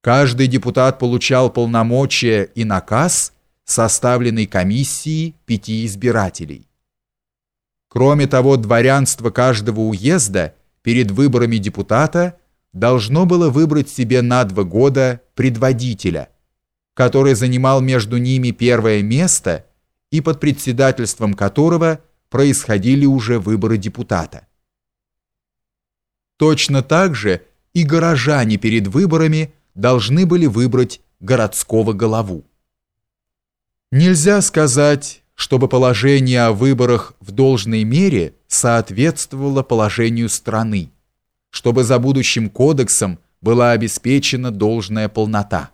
Каждый депутат получал полномочия и наказ, составленный комиссией пяти избирателей. Кроме того, дворянство каждого уезда перед выборами депутата должно было выбрать себе на два года предводителя, который занимал между ними первое место и под председательством которого происходили уже выборы депутата. Точно так же и горожане перед выборами должны были выбрать городского голову. Нельзя сказать, чтобы положение о выборах в должной мере соответствовало положению страны, чтобы за будущим кодексом была обеспечена должная полнота.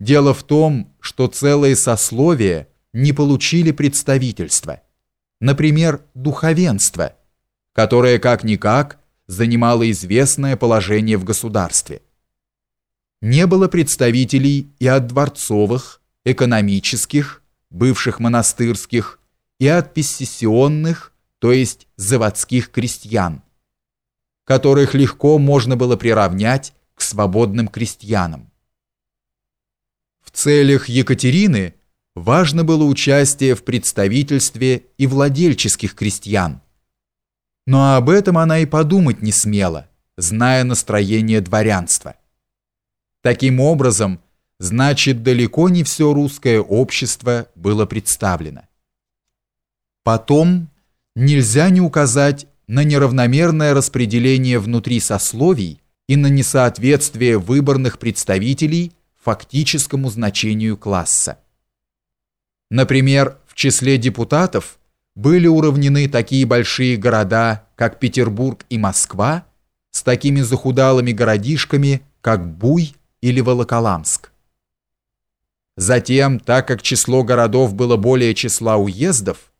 Дело в том, что целые сословия не получили представительства. Например, духовенство, которое как-никак занимало известное положение в государстве. Не было представителей и от дворцовых, экономических, бывших монастырских, и от пессионных, то есть заводских крестьян, которых легко можно было приравнять к свободным крестьянам. В целях Екатерины важно было участие в представительстве и владельческих крестьян, но об этом она и подумать не смела, зная настроение дворянства. Таким образом, значит, далеко не все русское общество было представлено. Потом нельзя не указать на неравномерное распределение внутри сословий и на несоответствие выборных представителей фактическому значению класса. Например, в числе депутатов были уравнены такие большие города, как Петербург и Москва, с такими захудалыми городишками, как Буй или Волоколамск. Затем, так как число городов было более числа уездов,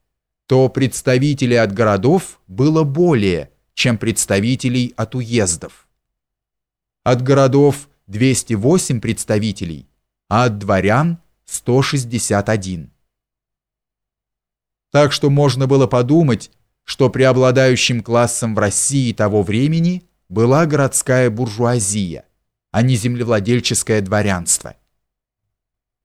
то представителей от городов было более, чем представителей от уездов. От городов 208 представителей, а от дворян 161. Так что можно было подумать, что преобладающим классом в России того времени была городская буржуазия, а не землевладельческое дворянство.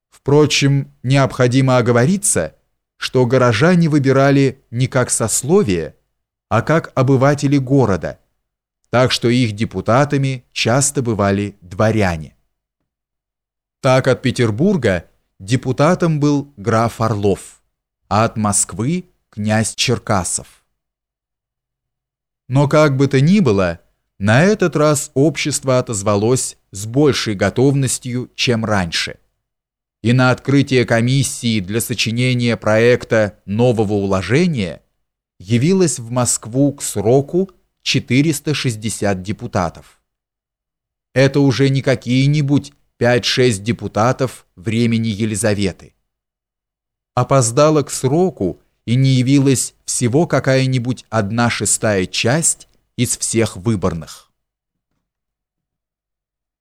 Впрочем, необходимо оговориться, что горожане выбирали не как сословие, а как обыватели города, так что их депутатами часто бывали дворяне. Так от Петербурга депутатом был граф Орлов, а от Москвы князь Черкасов. Но как бы то ни было, на этот раз общество отозвалось с большей готовностью, чем раньше – и на открытие комиссии для сочинения проекта нового уложения явилось в Москву к сроку 460 депутатов. Это уже не какие-нибудь 5-6 депутатов времени Елизаветы. Опоздала к сроку и не явилась всего какая-нибудь одна шестая часть из всех выборных.